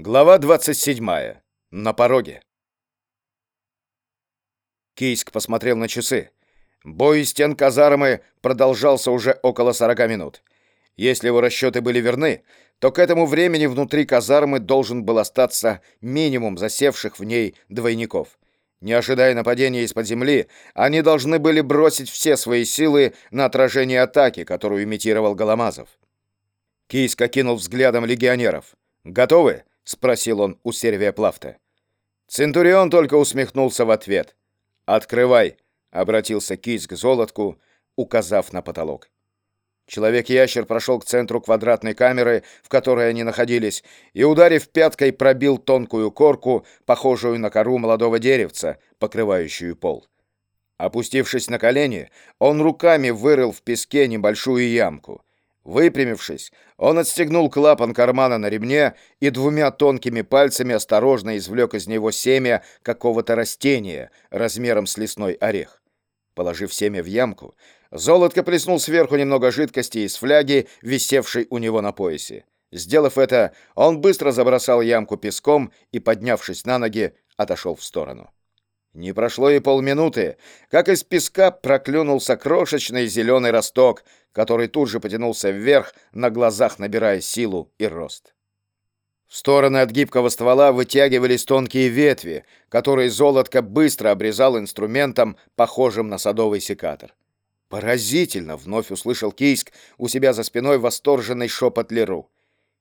Глава 27. На пороге. Кийск посмотрел на часы. Бой стен казармы продолжался уже около 40 минут. Если его расчеты были верны, то к этому времени внутри казармы должен был остаться минимум засевших в ней двойников. Не ожидая нападения из-под земли, они должны были бросить все свои силы на отражение атаки, которую имитировал Голомазов. Кийск окинул взглядом легионеров. «Готовы?» — спросил он у Сервия Плафта. Центурион только усмехнулся в ответ. «Открывай!» — обратился Кийс к золотку, указав на потолок. Человек-ящер прошел к центру квадратной камеры, в которой они находились, и, ударив пяткой, пробил тонкую корку, похожую на кору молодого деревца, покрывающую пол. Опустившись на колени, он руками вырыл в песке небольшую ямку. Выпрямившись, он отстегнул клапан кармана на ремне и двумя тонкими пальцами осторожно извлек из него семя какого-то растения размером с лесной орех. Положив семя в ямку, Золотко плеснул сверху немного жидкости из фляги, висевшей у него на поясе. Сделав это, он быстро забросал ямку песком и, поднявшись на ноги, отошел в сторону. Не прошло и полминуты, как из песка проклюнулся крошечный зеленый росток, который тут же потянулся вверх, на глазах набирая силу и рост. В стороны от гибкого ствола вытягивались тонкие ветви, которые золотко быстро обрезал инструментом, похожим на садовый секатор. «Поразительно!» — вновь услышал Кийск у себя за спиной восторженный шепот Леру.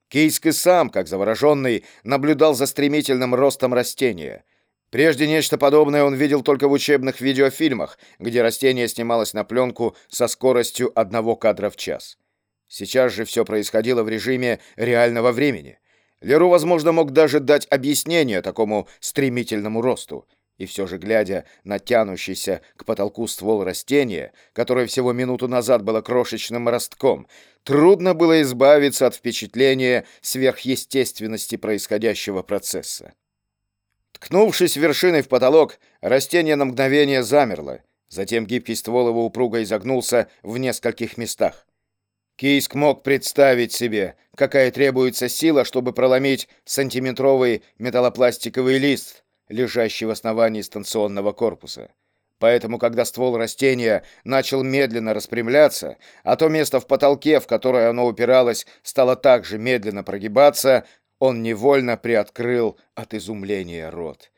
Кийск и сам, как завороженный, наблюдал за стремительным ростом растения — Прежде нечто подобное он видел только в учебных видеофильмах, где растение снималось на пленку со скоростью одного кадра в час. Сейчас же все происходило в режиме реального времени. Леру, возможно, мог даже дать объяснение такому стремительному росту. И все же, глядя на тянущийся к потолку ствол растения, которое всего минуту назад было крошечным ростком, трудно было избавиться от впечатления сверхъестественности происходящего процесса. Ткнувшись вершиной в потолок, растение на мгновение замерло. Затем гибкий ствол его упруго изогнулся в нескольких местах. Кийск мог представить себе, какая требуется сила, чтобы проломить сантиметровый металлопластиковый лист, лежащий в основании станционного корпуса. Поэтому, когда ствол растения начал медленно распрямляться, а то место в потолке, в которое оно упиралось, стало также медленно прогибаться, он невольно приоткрыл от изумления рот.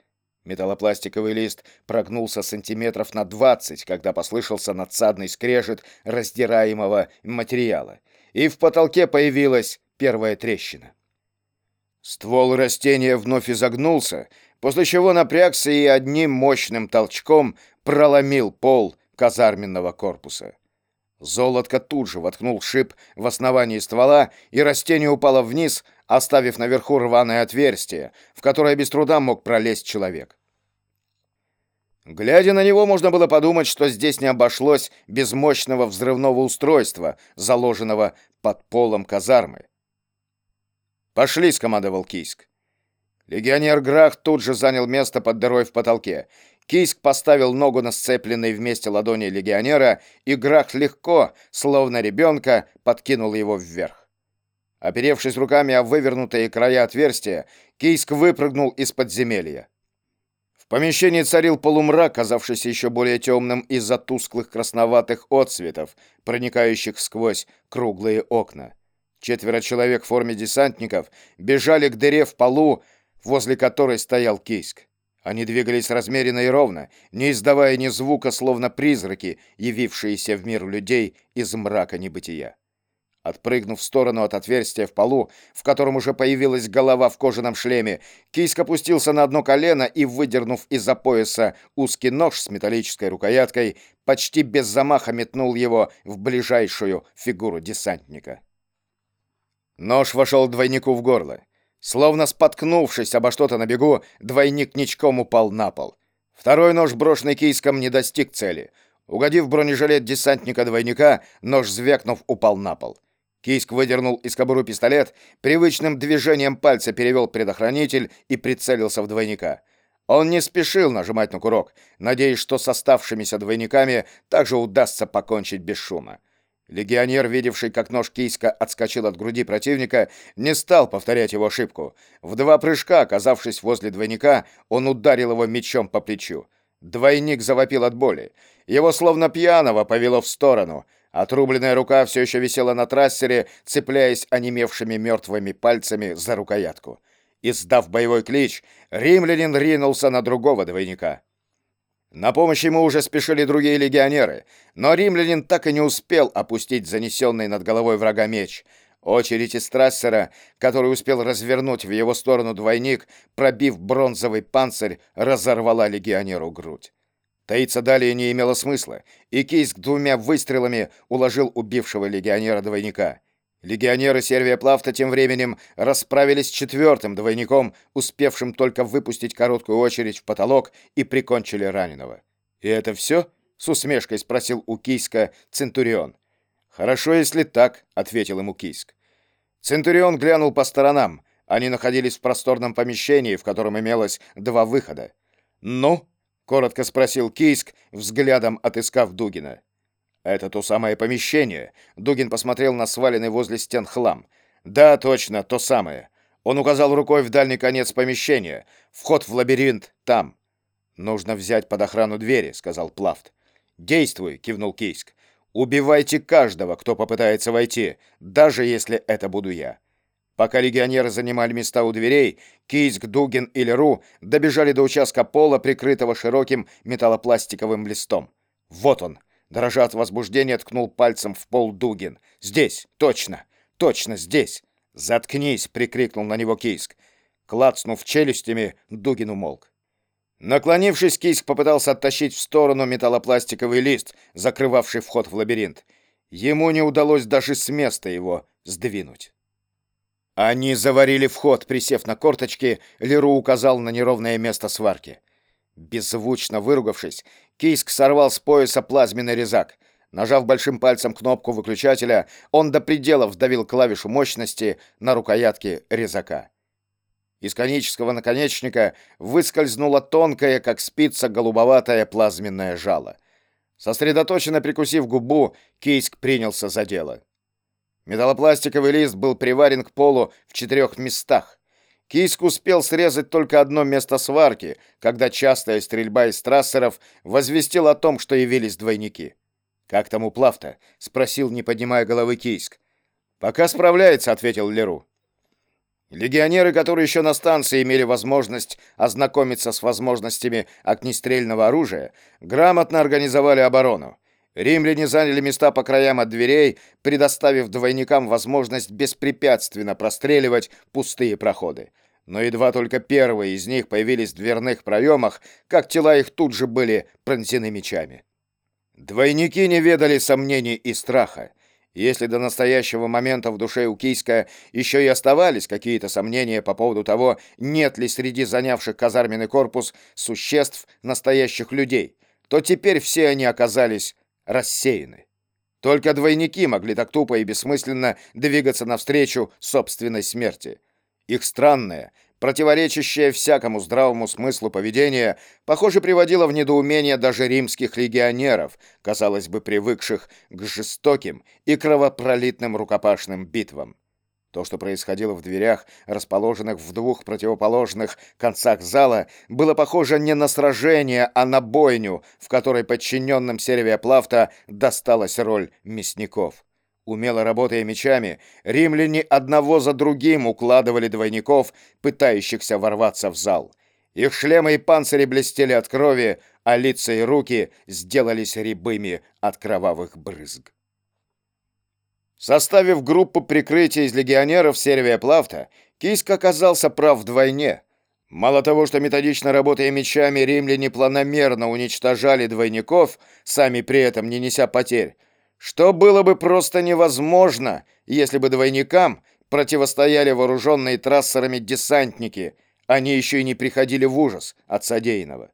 Металлопластиковый лист прогнулся сантиметров на двадцать, когда послышался надсадный скрежет раздираемого материала, и в потолке появилась первая трещина. Ствол растения вновь изогнулся, после чего напрягся и одним мощным толчком проломил пол казарменного корпуса. Золотко тут же воткнул шип в основании ствола, и растение упало вниз, оставив наверху рваное отверстие, в которое без труда мог пролезть человек. Глядя на него, можно было подумать, что здесь не обошлось без мощного взрывного устройства, заложенного под полом казармы. «Пошли!» — скомандовал Кийск. Легионер Грах тут же занял место под дырой в потолке. Кийск поставил ногу на сцепленные вместе ладони легионера, и Грах легко, словно ребенка, подкинул его вверх. Оперевшись руками о вывернутые края отверстия, Кийск выпрыгнул из подземелья. В помещении царил полумрак, казавшийся еще более темным из-за тусклых красноватых отсветов, проникающих сквозь круглые окна. Четверо человек в форме десантников бежали к дыре в полу, возле которой стоял Кийск. Они двигались размеренно и ровно, не издавая ни звука, словно призраки, явившиеся в мир людей из мрака небытия. Отпрыгнув в сторону от отверстия в полу, в котором уже появилась голова в кожаном шлеме, Кийск опустился на одно колено и, выдернув из-за пояса узкий нож с металлической рукояткой, почти без замаха метнул его в ближайшую фигуру десантника. Нож вошел двойнику в горло. Словно споткнувшись обо что-то на бегу, двойник ничком упал на пол. Второй нож, брошенный Кийском, не достиг цели. Угодив в бронежилет десантника-двойника, нож, звякнув, упал на пол. Кийск выдернул из кобуры пистолет, привычным движением пальца перевел предохранитель и прицелился в двойника. Он не спешил нажимать на курок, надеясь, что с оставшимися двойниками также удастся покончить без шума. Легионер, видевший, как нож Кийска отскочил от груди противника, не стал повторять его ошибку. В два прыжка, оказавшись возле двойника, он ударил его мечом по плечу. Двойник завопил от боли. Его словно пьяного повело в сторону. Отрубленная рука все еще висела на трассере, цепляясь онемевшими мертвыми пальцами за рукоятку. Издав боевой клич, римлянин ринулся на другого двойника. На помощь ему уже спешили другие легионеры, но римлянин так и не успел опустить занесенный над головой врага меч. Очередь из трассера, который успел развернуть в его сторону двойник, пробив бронзовый панцирь, разорвала легионеру грудь. Таиться далее не имело смысла, и Кейск двумя выстрелами уложил убившего легионера двойника. Легионеры Сервия Плавта тем временем расправились с четвертым двойником, успевшим только выпустить короткую очередь в потолок, и прикончили раненого. «И это все?» — с усмешкой спросил у Кийска Центурион. «Хорошо, если так», — ответил ему Кийск. Центурион глянул по сторонам. Они находились в просторном помещении, в котором имелось два выхода. «Ну?» — коротко спросил Кийск, взглядом отыскав Дугина. «Это то самое помещение». Дугин посмотрел на сваленный возле стен хлам. «Да, точно, то самое». Он указал рукой в дальний конец помещения. «Вход в лабиринт там». «Нужно взять под охрану двери», — сказал Плафт. «Действуй», — кивнул Кийск. «Убивайте каждого, кто попытается войти, даже если это буду я». Пока легионеры занимали места у дверей, Кийск, Дугин и Леру добежали до участка пола, прикрытого широким металлопластиковым листом. «Вот он!» Дрожа от возбуждения, ткнул пальцем в пол Дугин. «Здесь! Точно! Точно здесь!» «Заткнись!» — прикрикнул на него Кийск. Клацнув челюстями, Дугин умолк. Наклонившись, Кийск попытался оттащить в сторону металлопластиковый лист, закрывавший вход в лабиринт. Ему не удалось даже с места его сдвинуть. Они заварили вход, присев на корточки, Леру указал на неровное место сварки. Беззвучно выругавшись, Кийск сорвал с пояса плазменный резак. Нажав большим пальцем кнопку выключателя, он до предела вдавил клавишу мощности на рукоятке резака. Из конического наконечника выскользнула тонкая, как спица, голубоватая плазменная жало. Сосредоточенно прикусив губу, Кийск принялся за дело. Металлопластиковый лист был приварен к полу в четырех местах. Кийск успел срезать только одно место сварки, когда частая стрельба из трассеров возвестила о том, что явились двойники. «Как там у Плавта?» — спросил, не поднимая головы Кийск. «Пока справляется», — ответил Леру. Легионеры, которые еще на станции имели возможность ознакомиться с возможностями огнестрельного оружия, грамотно организовали оборону. Римляне заняли места по краям от дверей, предоставив двойникам возможность беспрепятственно простреливать пустые проходы. Но едва только первые из них появились в дверных проемах, как тела их тут же были пронзены мечами. Двойники не ведали сомнений и страха. Если до настоящего момента в душе у Кийска еще и оставались какие-то сомнения по поводу того, нет ли среди занявших казарменный корпус существ настоящих людей, то теперь все они оказались рассеяны. Только двойники могли так тупо и бессмысленно двигаться навстречу собственной смерти. Их странное, противоречащее всякому здравому смыслу поведение, похоже, приводило в недоумение даже римских легионеров, казалось бы, привыкших к жестоким и кровопролитным рукопашным битвам. То, что происходило в дверях, расположенных в двух противоположных концах зала, было похоже не на сражение, а на бойню, в которой подчиненным Сервия Плафта досталась роль мясников. Умело работая мечами, римляне одного за другим укладывали двойников, пытающихся ворваться в зал. Их шлемы и панцири блестели от крови, а лица и руки сделались рябыми от кровавых брызг. Составив группу прикрытия из легионеров Сервия Плавта, Кийск оказался прав вдвойне. Мало того, что методично работая мечами, римляне планомерно уничтожали двойников, сами при этом не неся потерь, что было бы просто невозможно, если бы двойникам противостояли вооруженные трассерами десантники, они еще и не приходили в ужас от содеянного.